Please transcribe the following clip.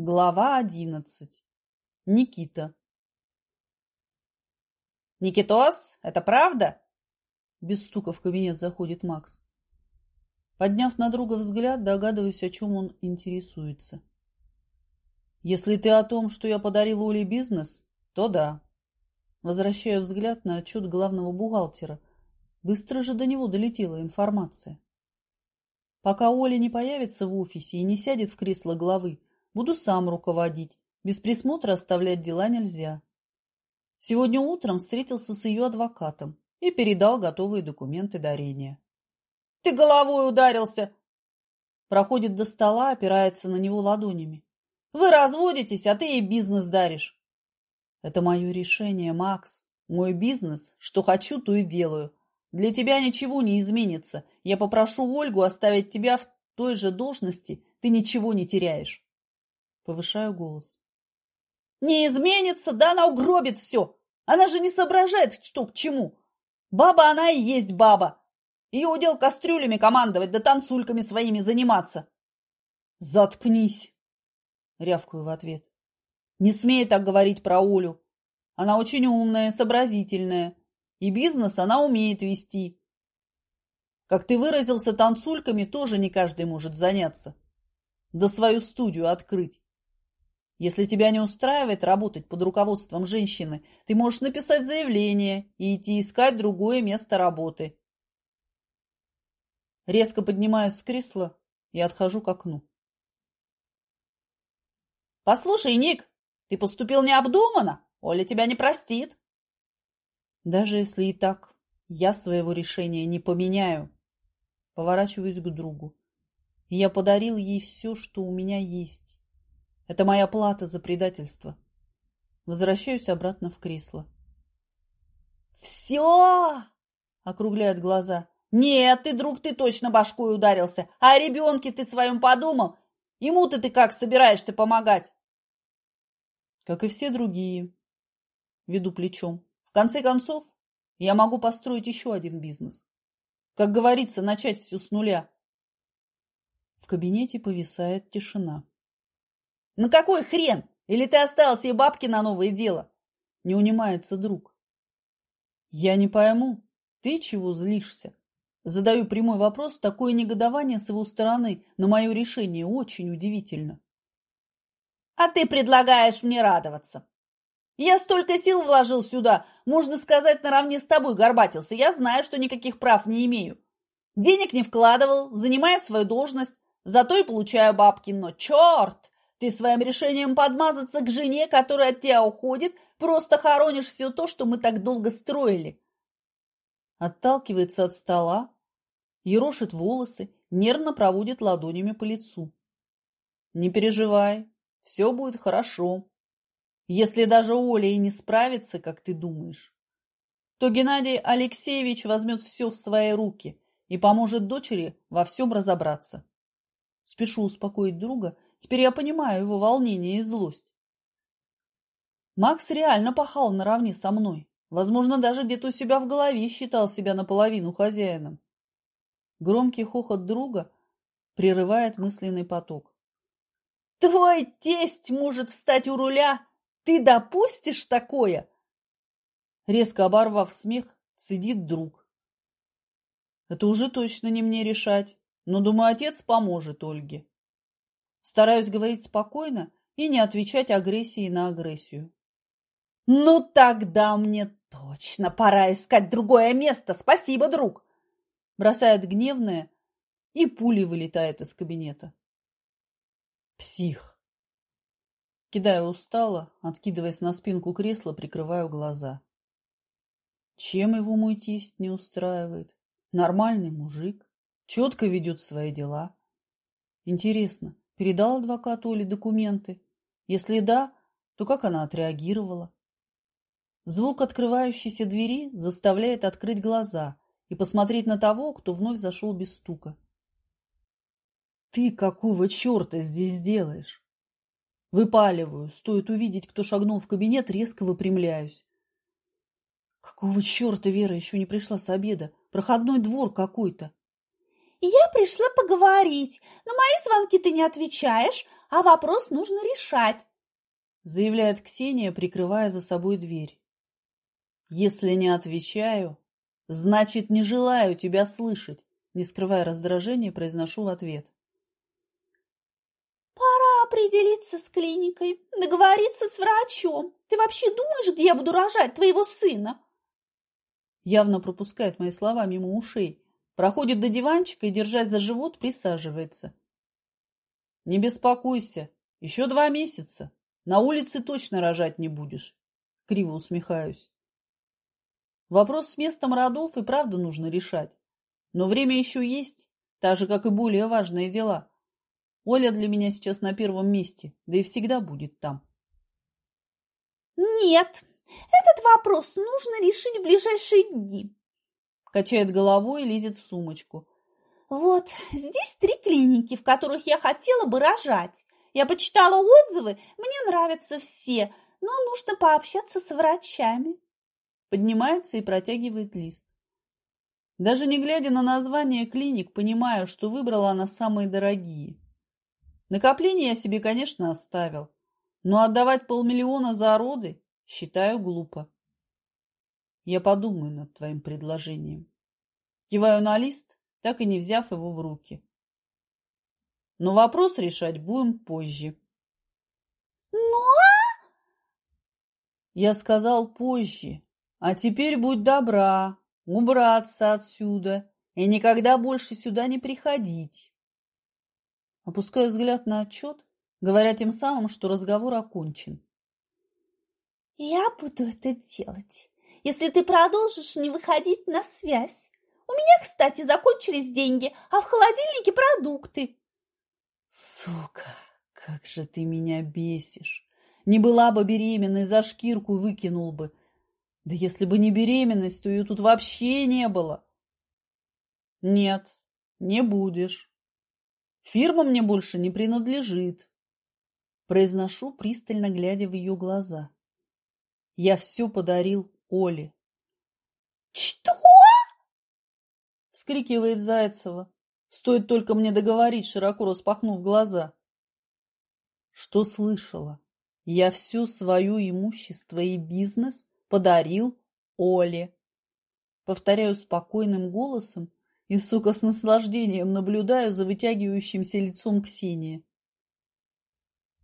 Глава одиннадцать. Никита. «Никитос, это правда?» Без стука в кабинет заходит Макс. Подняв на друга взгляд, догадываюсь, о чем он интересуется. «Если ты о том, что я подарил Оле бизнес, то да». Возвращаю взгляд на отчет главного бухгалтера. Быстро же до него долетела информация. Пока Оля не появится в офисе и не сядет в кресло главы, Буду сам руководить. Без присмотра оставлять дела нельзя. Сегодня утром встретился с ее адвокатом и передал готовые документы дарения. «Ты головой ударился!» Проходит до стола, опирается на него ладонями. «Вы разводитесь, а ты ей бизнес даришь!» «Это мое решение, Макс. Мой бизнес. Что хочу, то и делаю. Для тебя ничего не изменится. Я попрошу Ольгу оставить тебя в той же должности. Ты ничего не теряешь. Повышаю голос. Не изменится, да она угробит все. Она же не соображает, что к чему. Баба она и есть баба. Ее удел кастрюлями командовать, да танцульками своими заниматься. Заткнись, рявкаю в ответ. Не смей так говорить про Олю. Она очень умная, сообразительная. И бизнес она умеет вести. Как ты выразился, танцульками тоже не каждый может заняться. Да свою студию открыть. Если тебя не устраивает работать под руководством женщины, ты можешь написать заявление и идти искать другое место работы. Резко поднимаюсь с кресла и отхожу к окну. «Послушай, Ник, ты поступил необдуманно. Оля тебя не простит». Даже если и так, я своего решения не поменяю. Поворачиваюсь к другу. Я подарил ей все, что у меня есть. Это моя плата за предательство. Возвращаюсь обратно в кресло. «Все!» — округляет глаза. «Нет, ты, друг, ты точно башкой ударился. А о ребенке ты своем подумал? Ему-то ты как собираешься помогать?» «Как и все другие», — веду плечом. «В конце концов, я могу построить еще один бизнес. Как говорится, начать все с нуля». В кабинете повисает тишина. На какой хрен? Или ты оставил себе бабки на новое дело? Не унимается друг. Я не пойму. Ты чего злишься? Задаю прямой вопрос, такое негодование с его стороны на мое решение очень удивительно. А ты предлагаешь мне радоваться. Я столько сил вложил сюда, можно сказать, наравне с тобой горбатился. Я знаю, что никаких прав не имею. Денег не вкладывал, занимая свою должность, зато и получаю бабки. Но черт! Ты своим решением подмазаться к жене, которая от тебя уходит, просто хоронишь все то, что мы так долго строили. Отталкивается от стола, ерошит волосы, нервно проводит ладонями по лицу. Не переживай, все будет хорошо. Если даже Оля и не справится, как ты думаешь, то Геннадий Алексеевич возьмет все в свои руки и поможет дочери во всем разобраться. Спешу успокоить друга Теперь я понимаю его волнение и злость. Макс реально пахал наравне со мной. Возможно, даже где-то у себя в голове считал себя наполовину хозяином. Громкий хохот друга прерывает мысленный поток. «Твой тесть может встать у руля! Ты допустишь такое?» Резко оборвав смех, цедит друг. «Это уже точно не мне решать, но, думаю, отец поможет Ольге». Стараюсь говорить спокойно и не отвечать агрессией на агрессию. «Ну тогда мне точно пора искать другое место. Спасибо, друг!» Бросает гневное и пулей вылетает из кабинета. Псих. Кидаю устало, откидываясь на спинку кресла, прикрываю глаза. Чем его мой тесть не устраивает? Нормальный мужик, четко ведет свои дела. Интересно, Передал адвокату Оле документы? Если да, то как она отреагировала? Звук открывающейся двери заставляет открыть глаза и посмотреть на того, кто вновь зашел без стука. «Ты какого черта здесь делаешь?» Выпаливаю, стоит увидеть, кто шагнул в кабинет, резко выпрямляюсь. Какого черта Вера еще не пришла с обеда? Проходной двор какой-то. Я пришла поговорить. На мои звонки ты не отвечаешь, а вопрос нужно решать, заявляет Ксения, прикрывая за собой дверь. Если не отвечаю, значит, не желаю тебя слышать, не скрывая раздражения, произношу в ответ. Пора определиться с клиникой, договориться с врачом. Ты вообще думаешь, где я буду рожать твоего сына? Явно пропускает мои слова мимо ушей, проходит до диванчика и, держась за живот, присаживается. Не беспокойся, еще два месяца. На улице точно рожать не будешь. Криво усмехаюсь. Вопрос с местом родов и правда нужно решать. Но время еще есть, так же, как и более важные дела. Оля для меня сейчас на первом месте, да и всегда будет там. Нет, этот вопрос нужно решить в ближайшие дни. Качает головой и лезет в сумочку. Вот, здесь три клиники, в которых я хотела бы рожать. Я почитала отзывы, мне нравятся все, но нужно пообщаться с врачами. Поднимается и протягивает лист. Даже не глядя на название клиник, понимаю, что выбрала она самые дорогие. Накопление я себе, конечно, оставил, но отдавать полмиллиона за роды считаю глупо. Я подумаю над твоим предложением. Киваю на лист, так и не взяв его в руки. Но вопрос решать будем позже. Но... Я сказал позже. А теперь будь добра, убраться отсюда и никогда больше сюда не приходить. Опускаю взгляд на отчет, говоря тем самым, что разговор окончен. Я буду это делать, если ты продолжишь не выходить на связь. У меня, кстати, закончились деньги, а в холодильнике продукты. Сука, как же ты меня бесишь. Не была бы беременной, за шкирку выкинул бы. Да если бы не беременность, то ее тут вообще не было. Нет, не будешь. Фирма мне больше не принадлежит. Произношу, пристально глядя в ее глаза. Я все подарил Оле. Что? вскрикивает Зайцева. Стоит только мне договорить, широко распахнув глаза. Что слышала? Я все свое имущество и бизнес подарил Оле. Повторяю спокойным голосом и, сука, с наслаждением наблюдаю за вытягивающимся лицом Ксении.